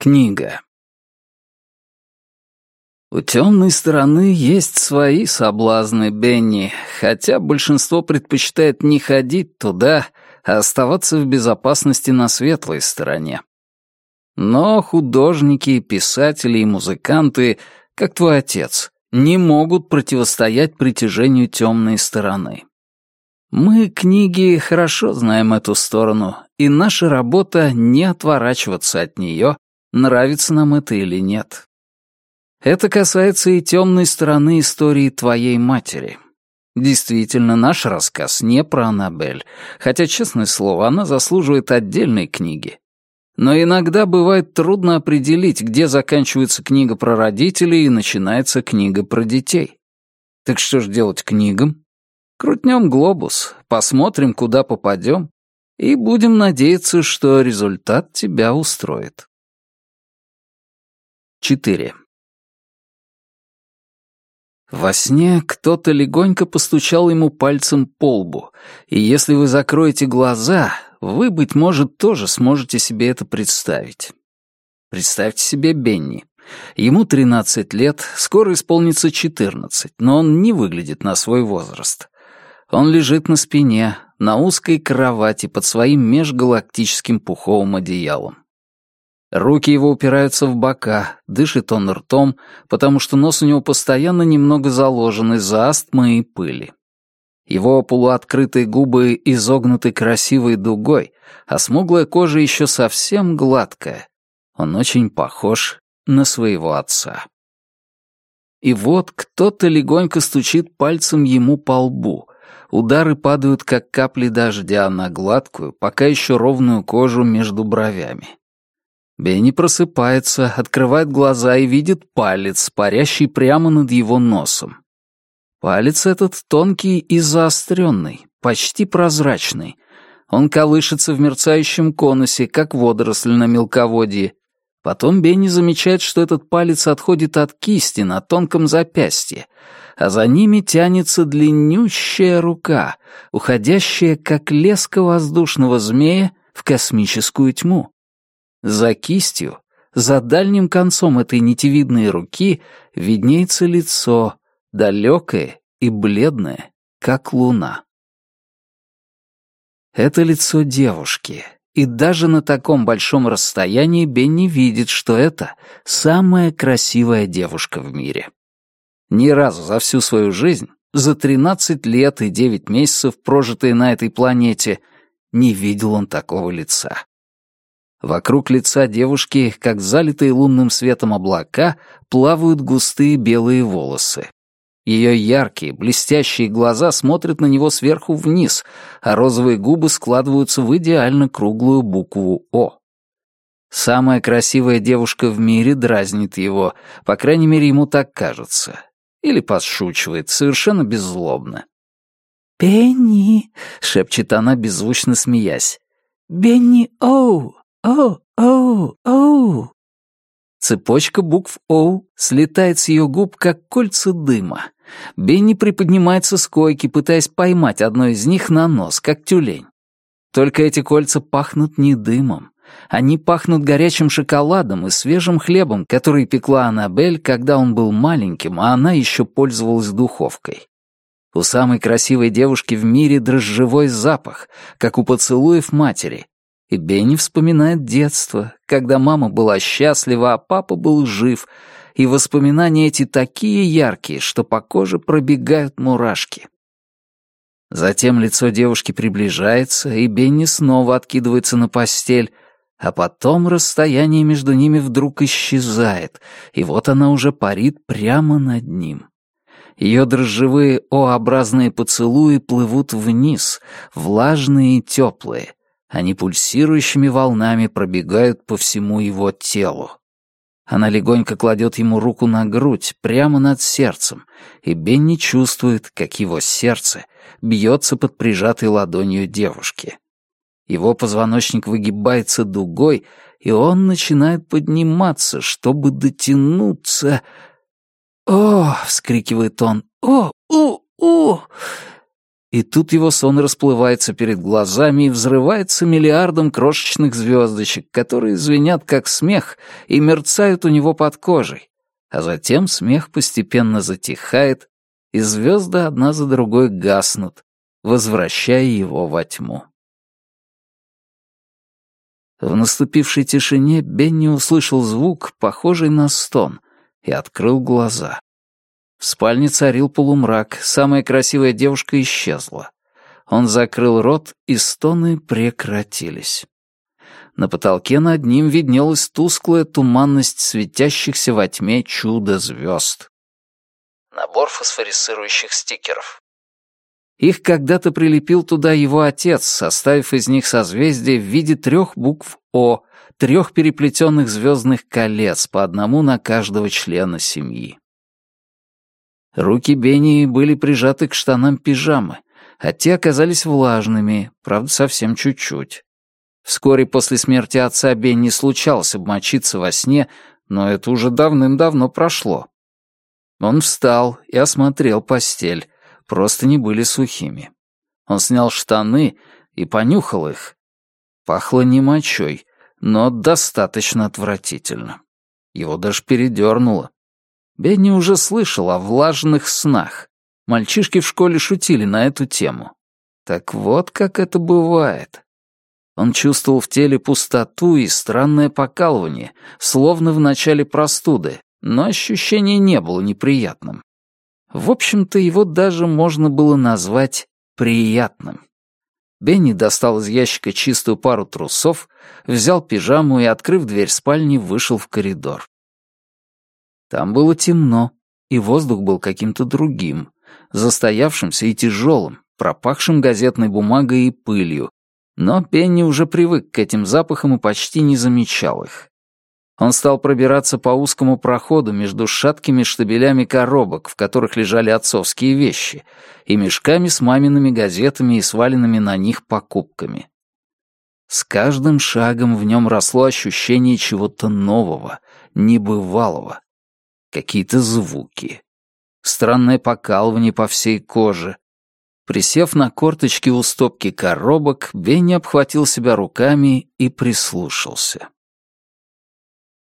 Книга. У темной стороны есть свои соблазны, Бенни, хотя большинство предпочитает не ходить туда, а оставаться в безопасности на светлой стороне. Но художники, писатели и музыканты, как твой отец, не могут противостоять притяжению темной стороны. Мы, книги, хорошо знаем эту сторону, и наша работа — не отворачиваться от нее, нравится нам это или нет. Это касается и темной стороны истории твоей матери. Действительно, наш рассказ не про Аннабель, хотя, честное слово, она заслуживает отдельной книги. Но иногда бывает трудно определить, где заканчивается книга про родителей и начинается книга про детей. Так что ж делать книгам? Крутнем глобус, посмотрим, куда попадем, и будем надеяться, что результат тебя устроит. 4. Во сне кто-то легонько постучал ему пальцем по лбу, и если вы закроете глаза, вы, быть может, тоже сможете себе это представить. Представьте себе Бенни. Ему 13 лет, скоро исполнится 14, но он не выглядит на свой возраст. Он лежит на спине, на узкой кровати под своим межгалактическим пуховым одеялом. Руки его упираются в бока, дышит он ртом, потому что нос у него постоянно немного заложен из-за астмы и пыли. Его полуоткрытые губы изогнуты красивой дугой, а смуглая кожа еще совсем гладкая. Он очень похож на своего отца. И вот кто-то легонько стучит пальцем ему по лбу, Удары падают, как капли дождя, на гладкую, пока еще ровную кожу между бровями. Бенни просыпается, открывает глаза и видит палец, парящий прямо над его носом. Палец этот тонкий и заостренный, почти прозрачный. Он колышется в мерцающем конусе, как водоросль на мелководье. Потом Бенни замечает, что этот палец отходит от кисти на тонком запястье, а за ними тянется длиннющая рука, уходящая, как леска воздушного змея, в космическую тьму. За кистью, за дальним концом этой нитевидной руки виднеется лицо, далекое и бледное, как луна. Это лицо девушки, и даже на таком большом расстоянии Бенни видит, что это самая красивая девушка в мире. Ни разу за всю свою жизнь, за 13 лет и 9 месяцев, прожитые на этой планете, не видел он такого лица. Вокруг лица девушки, как залитые лунным светом облака, плавают густые белые волосы. Ее яркие, блестящие глаза смотрят на него сверху вниз, а розовые губы складываются в идеально круглую букву «О». Самая красивая девушка в мире дразнит его, по крайней мере, ему так кажется. Или подшучивает, совершенно беззлобно. «Бенни!» — шепчет она, беззвучно смеясь. «Бенни Оу! Оу! Оу! Оу!» Цепочка букв «Оу» слетает с ее губ, как кольца дыма. Бенни приподнимается с койки, пытаясь поймать одно из них на нос, как тюлень. Только эти кольца пахнут не дымом, они пахнут горячим шоколадом и свежим хлебом, который пекла Аннабель, когда он был маленьким, а она еще пользовалась духовкой. У самой красивой девушки в мире дрожжевой запах, как у поцелуев матери. И Бенни вспоминает детство, когда мама была счастлива, а папа был жив, и воспоминания эти такие яркие, что по коже пробегают мурашки. Затем лицо девушки приближается, и Бенни снова откидывается на постель, а потом расстояние между ними вдруг исчезает, и вот она уже парит прямо над ним. Ее дрожжевые О-образные поцелуи плывут вниз, влажные и теплые. Они пульсирующими волнами пробегают по всему его телу. Она легонько кладет ему руку на грудь, прямо над сердцем, и Бенни чувствует, как его сердце бьется под прижатой ладонью девушки. Его позвоночник выгибается дугой, и он начинает подниматься, чтобы дотянуться. «О!» — вскрикивает он. «О! О! О!» И тут его сон расплывается перед глазами и взрывается миллиардом крошечных звездочек, которые звенят как смех и мерцают у него под кожей. А затем смех постепенно затихает, и звезды одна за другой гаснут, возвращая его во тьму. В наступившей тишине Бенни услышал звук, похожий на стон, и открыл глаза. В спальне царил полумрак, самая красивая девушка исчезла. Он закрыл рот, и стоны прекратились. На потолке над ним виднелась тусклая туманность светящихся во тьме чудо звезд. Набор фосфорисцирующих стикеров. Их когда-то прилепил туда его отец, составив из них созвездие в виде трех букв «О», трех переплетенных звездных колец, по одному на каждого члена семьи. Руки Бенни были прижаты к штанам пижамы, а те оказались влажными, правда, совсем чуть-чуть. Вскоре после смерти отца Бенни случалось обмочиться во сне, но это уже давным-давно прошло. Он встал и осмотрел постель, просто не были сухими. Он снял штаны и понюхал их. Пахло не мочой, но достаточно отвратительно. Его даже передернуло. Бенни уже слышал о влажных снах. Мальчишки в школе шутили на эту тему. Так вот как это бывает. Он чувствовал в теле пустоту и странное покалывание, словно в начале простуды, но ощущение не было неприятным. В общем-то, его даже можно было назвать приятным. Бенни достал из ящика чистую пару трусов, взял пижаму и, открыв дверь спальни, вышел в коридор. Там было темно, и воздух был каким-то другим, застоявшимся и тяжелым, пропахшим газетной бумагой и пылью, но Пенни уже привык к этим запахам и почти не замечал их. Он стал пробираться по узкому проходу между шаткими штабелями коробок, в которых лежали отцовские вещи, и мешками с мамиными газетами и сваленными на них покупками. С каждым шагом в нем росло ощущение чего-то нового, небывалого, какие-то звуки. Странное покалывание по всей коже. Присев на корточки у стопки коробок, Бенни обхватил себя руками и прислушался.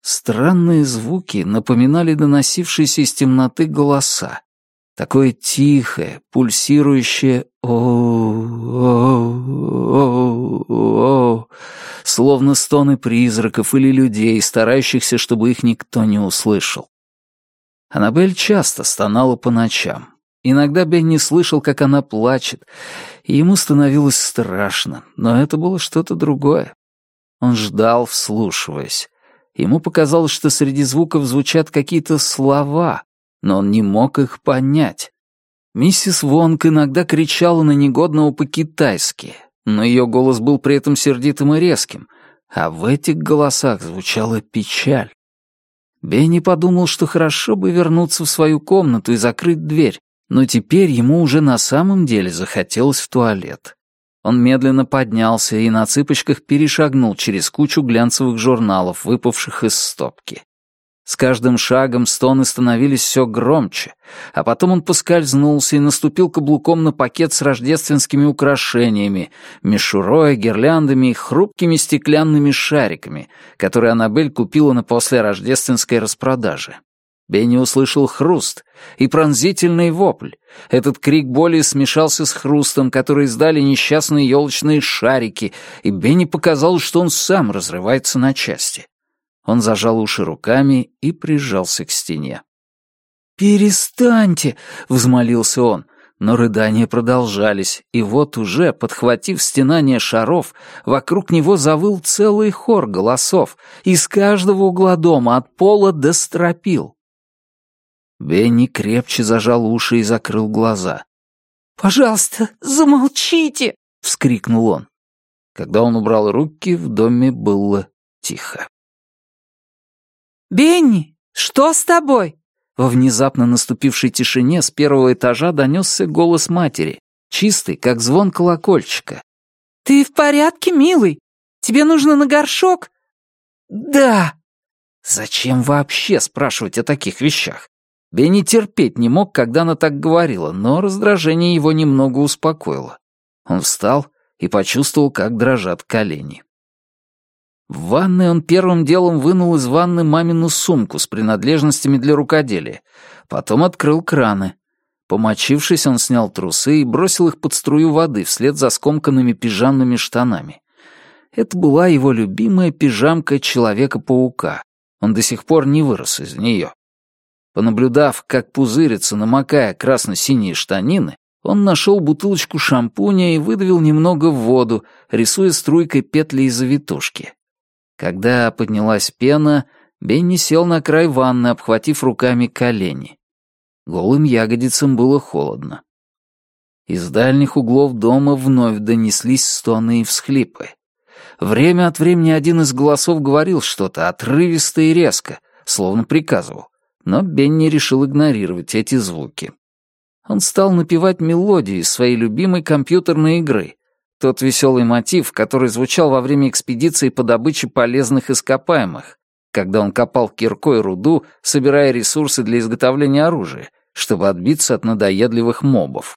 Странные звуки напоминали доносившиеся из темноты голоса. Такое тихое, пульсирующее о словно стоны призраков или людей, старающихся, чтобы их никто не услышал. Аннабель часто стонала по ночам. Иногда Бенни слышал, как она плачет, и ему становилось страшно, но это было что-то другое. Он ждал, вслушиваясь. Ему показалось, что среди звуков звучат какие-то слова, но он не мог их понять. Миссис Вонг иногда кричала на негодного по-китайски, но ее голос был при этом сердитым и резким, а в этих голосах звучала печаль. Бенни подумал, что хорошо бы вернуться в свою комнату и закрыть дверь, но теперь ему уже на самом деле захотелось в туалет. Он медленно поднялся и на цыпочках перешагнул через кучу глянцевых журналов, выпавших из стопки. С каждым шагом стоны становились все громче, а потом он поскользнулся и наступил каблуком на пакет с рождественскими украшениями, мишурой, гирляндами и хрупкими стеклянными шариками, которые Аннабель купила на послерождественской распродаже. Бенни услышал хруст и пронзительный вопль. Этот крик боли смешался с хрустом, который издали несчастные елочные шарики, и Бенни показалось, что он сам разрывается на части. Он зажал уши руками и прижался к стене. «Перестаньте!» — взмолился он. Но рыдания продолжались, и вот уже, подхватив стенание шаров, вокруг него завыл целый хор голосов, из каждого угла дома, от пола до стропил. Бенни крепче зажал уши и закрыл глаза. «Пожалуйста, замолчите!» — вскрикнул он. Когда он убрал руки, в доме было тихо. «Бенни, что с тобой?» Во внезапно наступившей тишине с первого этажа донесся голос матери, чистый, как звон колокольчика. «Ты в порядке, милый? Тебе нужно на горшок?» «Да». Зачем вообще спрашивать о таких вещах? Бенни терпеть не мог, когда она так говорила, но раздражение его немного успокоило. Он встал и почувствовал, как дрожат колени. В ванной он первым делом вынул из ванны мамину сумку с принадлежностями для рукоделия, потом открыл краны. Помочившись, он снял трусы и бросил их под струю воды вслед за скомканными пижамными штанами. Это была его любимая пижамка Человека-паука. Он до сих пор не вырос из нее. Понаблюдав, как пузырится, намокая красно-синие штанины, он нашел бутылочку шампуня и выдавил немного в воду, рисуя струйкой петли и завитушки. Когда поднялась пена, Бенни сел на край ванны, обхватив руками колени. Голым ягодицам было холодно. Из дальних углов дома вновь донеслись стоны и всхлипы. Время от времени один из голосов говорил что-то отрывисто и резко, словно приказывал но Бенни решил игнорировать эти звуки. Он стал напевать мелодию из своей любимой компьютерной игры, тот веселый мотив, который звучал во время экспедиции по добыче полезных ископаемых, когда он копал киркой руду, собирая ресурсы для изготовления оружия, чтобы отбиться от надоедливых мобов.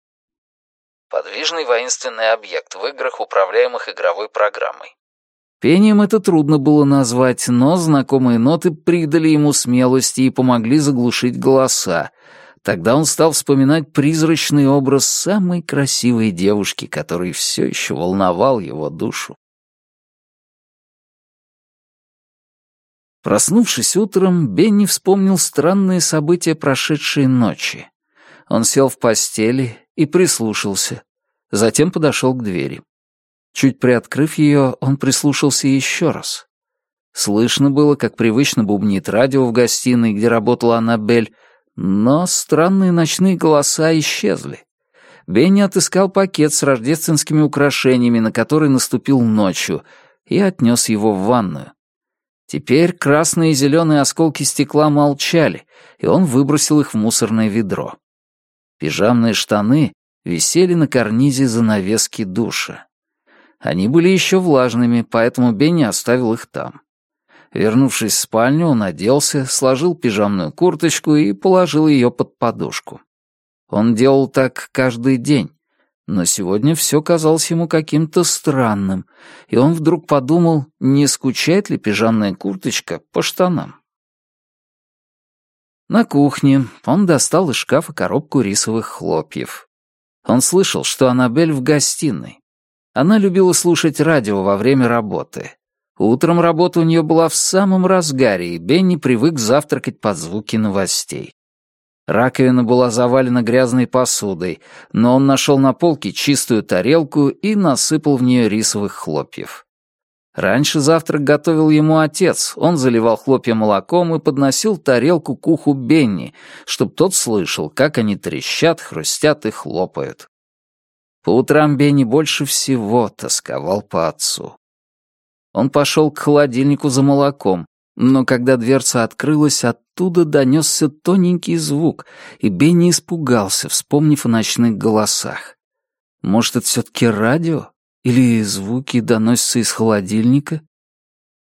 Подвижный воинственный объект в играх, управляемых игровой программой. Пением это трудно было назвать, но знакомые ноты придали ему смелости и помогли заглушить голоса. Тогда он стал вспоминать призрачный образ самой красивой девушки, который все еще волновал его душу. Проснувшись утром, Бенни вспомнил странные события прошедшей ночи. Он сел в постели и прислушался, затем подошел к двери. Чуть приоткрыв ее, он прислушался еще раз. Слышно было, как привычно бубнит радио в гостиной, где работала Аннабель, но странные ночные голоса исчезли. Бенни отыскал пакет с рождественскими украшениями, на который наступил ночью, и отнес его в ванную. Теперь красные и зеленые осколки стекла молчали, и он выбросил их в мусорное ведро. Пижамные штаны висели на карнизе занавески душа. Они были еще влажными, поэтому Бенни оставил их там. Вернувшись в спальню, он оделся, сложил пижамную курточку и положил ее под подушку. Он делал так каждый день, но сегодня все казалось ему каким-то странным, и он вдруг подумал, не скучает ли пижамная курточка по штанам. На кухне он достал из шкафа коробку рисовых хлопьев. Он слышал, что Аннабель в гостиной. Она любила слушать радио во время работы. Утром работа у нее была в самом разгаре, и Бенни привык завтракать под звуки новостей. Раковина была завалена грязной посудой, но он нашел на полке чистую тарелку и насыпал в нее рисовых хлопьев. Раньше завтрак готовил ему отец, он заливал хлопья молоком и подносил тарелку к уху Бенни, чтобы тот слышал, как они трещат, хрустят и хлопают. По утрам Бенни больше всего тосковал по отцу. Он пошел к холодильнику за молоком, но когда дверца открылась, оттуда донесся тоненький звук, и Бенни испугался, вспомнив о ночных голосах. Может, это все-таки радио? Или звуки доносятся из холодильника?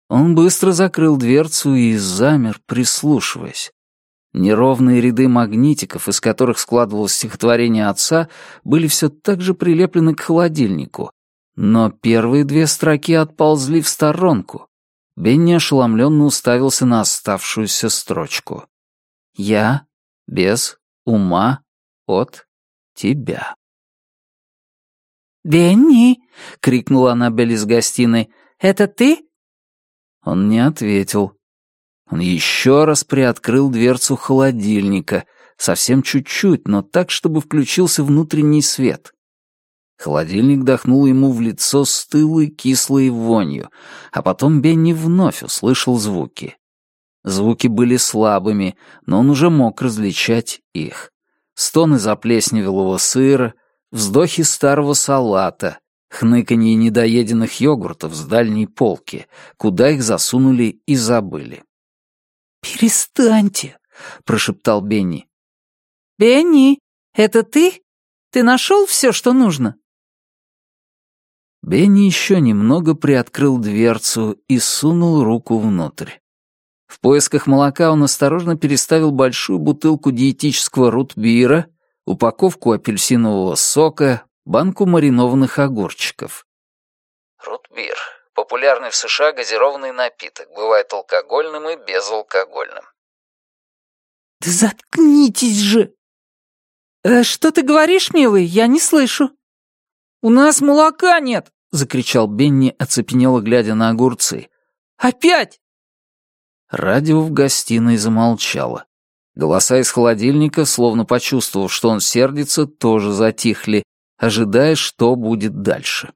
Он быстро закрыл дверцу и замер, прислушиваясь. Неровные ряды магнитиков, из которых складывалось стихотворение отца, были все так же прилеплены к холодильнику. Но первые две строки отползли в сторонку. Бенни ошеломленно уставился на оставшуюся строчку. «Я без ума от тебя». «Бенни!» — крикнула Аннабель из гостиной. «Это ты?» Он не ответил. Он еще раз приоткрыл дверцу холодильника, совсем чуть-чуть, но так, чтобы включился внутренний свет. Холодильник дохнул ему в лицо стылой кислой вонью, а потом Бенни вновь услышал звуки. Звуки были слабыми, но он уже мог различать их. Стоны заплесневелого сыра, вздохи старого салата, хныканье недоеденных йогуртов с дальней полки, куда их засунули и забыли. «Перестаньте!» — прошептал Бенни. «Бенни, это ты? Ты нашел все, что нужно?» Бенни еще немного приоткрыл дверцу и сунул руку внутрь. В поисках молока он осторожно переставил большую бутылку диетического рутбира, упаковку апельсинового сока, банку маринованных огурчиков. Рутбир — популярный в США газированный напиток, бывает алкогольным и безалкогольным. «Да заткнитесь же!» «Э, «Что ты говоришь, милый? Я не слышу». «У нас молока нет!» — закричал Бенни, оцепенело глядя на огурцы. «Опять!» Радио в гостиной замолчало. Голоса из холодильника, словно почувствовав, что он сердится, тоже затихли, ожидая, что будет дальше.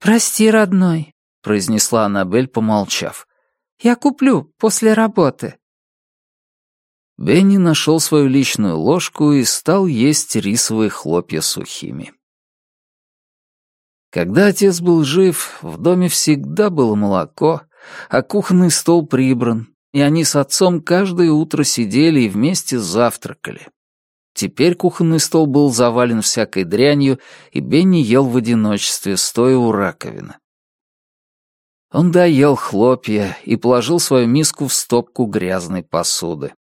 «Прости, родной», — произнесла Аннабель, помолчав. «Я куплю после работы». Бенни нашел свою личную ложку и стал есть рисовые хлопья сухими. Когда отец был жив, в доме всегда было молоко, а кухонный стол прибран, и они с отцом каждое утро сидели и вместе завтракали. Теперь кухонный стол был завален всякой дрянью, и Бенни ел в одиночестве, стоя у раковины. Он доел хлопья и положил свою миску в стопку грязной посуды.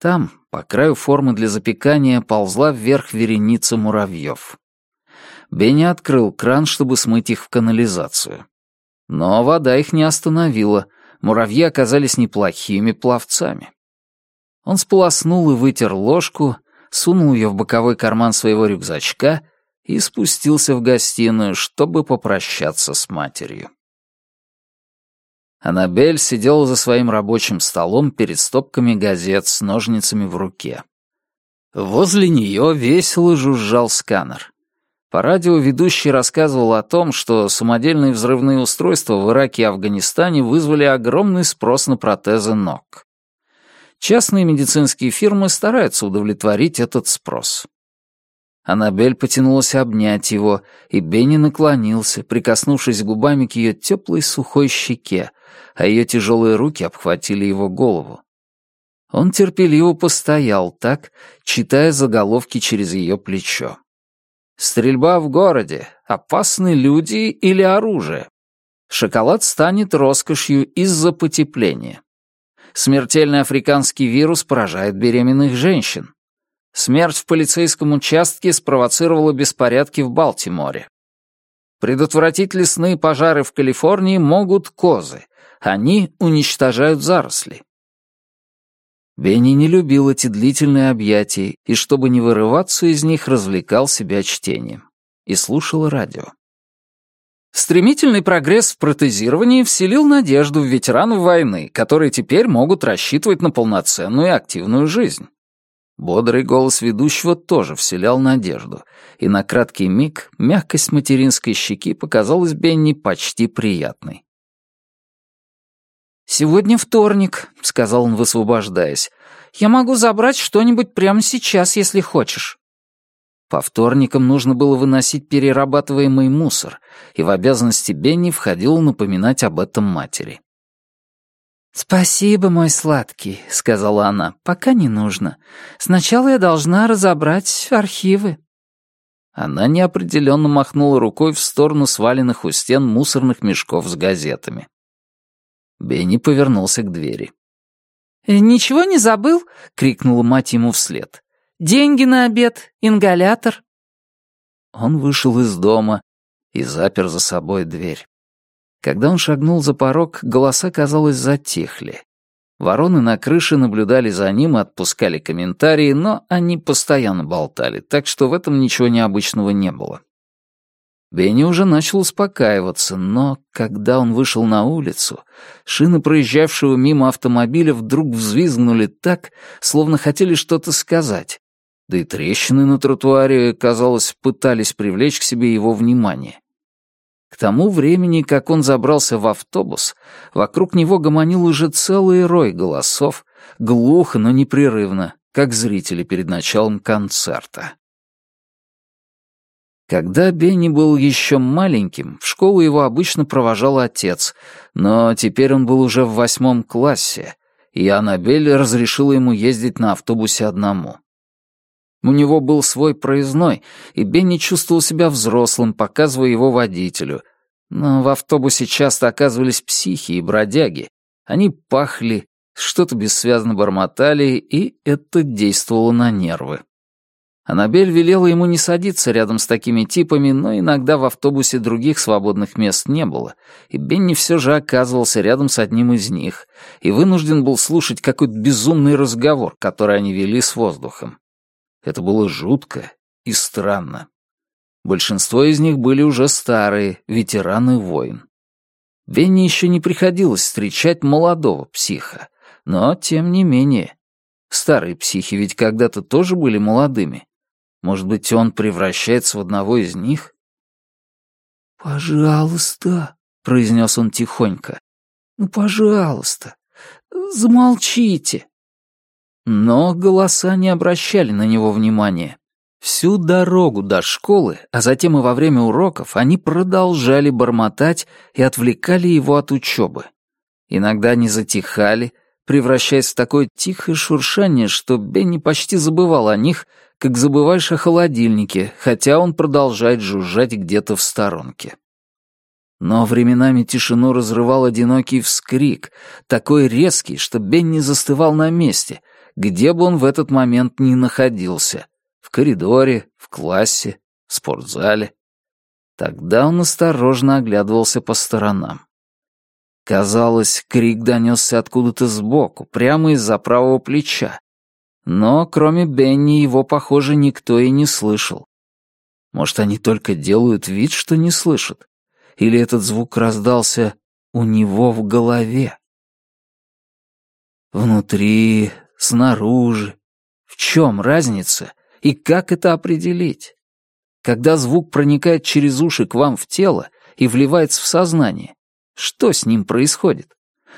Там, по краю формы для запекания, ползла вверх вереница муравьев. Бенни открыл кран, чтобы смыть их в канализацию. Но вода их не остановила, муравьи оказались неплохими пловцами. Он сполоснул и вытер ложку, сунул ее в боковой карман своего рюкзачка и спустился в гостиную, чтобы попрощаться с матерью. Аннабель сидела за своим рабочим столом перед стопками газет с ножницами в руке. Возле нее весело жужжал сканер. По радио ведущий рассказывал о том, что самодельные взрывные устройства в Ираке и Афганистане вызвали огромный спрос на протезы ног. Частные медицинские фирмы стараются удовлетворить этот спрос. Аннабель потянулась обнять его, и Бенни наклонился, прикоснувшись губами к ее теплой сухой щеке, а ее тяжелые руки обхватили его голову. Он терпеливо постоял так, читая заголовки через ее плечо. Стрельба в городе. Опасны люди или оружие? Шоколад станет роскошью из-за потепления. Смертельный африканский вирус поражает беременных женщин. Смерть в полицейском участке спровоцировала беспорядки в Балтиморе. Предотвратить лесные пожары в Калифорнии могут козы. Они уничтожают заросли. Бенни не любил эти длительные объятия и, чтобы не вырываться из них, развлекал себя чтением. И слушал радио. Стремительный прогресс в протезировании вселил надежду в ветеранов войны, которые теперь могут рассчитывать на полноценную и активную жизнь. Бодрый голос ведущего тоже вселял надежду, и на краткий миг мягкость материнской щеки показалась Бенни почти приятной. «Сегодня вторник», — сказал он, высвобождаясь. «Я могу забрать что-нибудь прямо сейчас, если хочешь». По вторникам нужно было выносить перерабатываемый мусор, и в обязанности Бенни входило напоминать об этом матери. «Спасибо, мой сладкий», — сказала она, — «пока не нужно. Сначала я должна разобрать архивы». Она неопределенно махнула рукой в сторону сваленных у стен мусорных мешков с газетами. Бенни повернулся к двери. «Э, «Ничего не забыл?» — крикнула мать ему вслед. «Деньги на обед, ингалятор». Он вышел из дома и запер за собой дверь. Когда он шагнул за порог, голоса, казалось, затихли. Вороны на крыше наблюдали за ним и отпускали комментарии, но они постоянно болтали, так что в этом ничего необычного не было. Бенни уже начал успокаиваться, но когда он вышел на улицу, шины проезжавшего мимо автомобиля вдруг взвизгнули так, словно хотели что-то сказать. Да и трещины на тротуаре, казалось, пытались привлечь к себе его внимание. К тому времени, как он забрался в автобус, вокруг него гомонил уже целый рой голосов, глухо, но непрерывно, как зрители перед началом концерта. Когда Бенни был еще маленьким, в школу его обычно провожал отец, но теперь он был уже в восьмом классе, и Аннабель разрешила ему ездить на автобусе одному. У него был свой проездной, и Бенни чувствовал себя взрослым, показывая его водителю. Но в автобусе часто оказывались психи и бродяги, Они пахли, что-то бессвязно бормотали, и это действовало на нервы. Аннабель велела ему не садиться рядом с такими типами, но иногда в автобусе других свободных мест не было, и Бенни все же оказывался рядом с одним из них и вынужден был слушать какой-то безумный разговор, который они вели с воздухом. Это было жутко и странно. Большинство из них были уже старые, ветераны войн. Бенни еще не приходилось встречать молодого психа, но тем не менее. Старые психи ведь когда-то тоже были молодыми. Может быть, он превращается в одного из них? «Пожалуйста», — произнес он тихонько. «Ну, пожалуйста, замолчите». Но голоса не обращали на него внимания. Всю дорогу до школы, а затем и во время уроков, они продолжали бормотать и отвлекали его от учебы. Иногда они затихали, превращаясь в такое тихое шуршание, что Бенни почти забывал о них как забываешь о холодильнике, хотя он продолжает жужжать где-то в сторонке. Но временами тишину разрывал одинокий вскрик, такой резкий, что Бенни застывал на месте, где бы он в этот момент ни находился — в коридоре, в классе, в спортзале. Тогда он осторожно оглядывался по сторонам. Казалось, крик донесся откуда-то сбоку, прямо из-за правого плеча, но кроме Бенни его, похоже, никто и не слышал. Может, они только делают вид, что не слышат? Или этот звук раздался у него в голове? Внутри, снаружи. В чем разница и как это определить? Когда звук проникает через уши к вам в тело и вливается в сознание, что с ним происходит?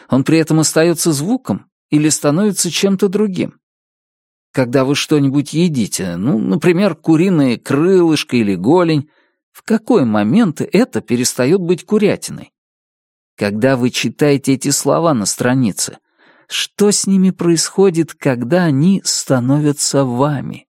Он при этом остается звуком или становится чем-то другим? Когда вы что-нибудь едите, ну, например, куриное крылышко или голень, в какой момент это перестает быть курятиной? Когда вы читаете эти слова на странице, что с ними происходит, когда они становятся вами?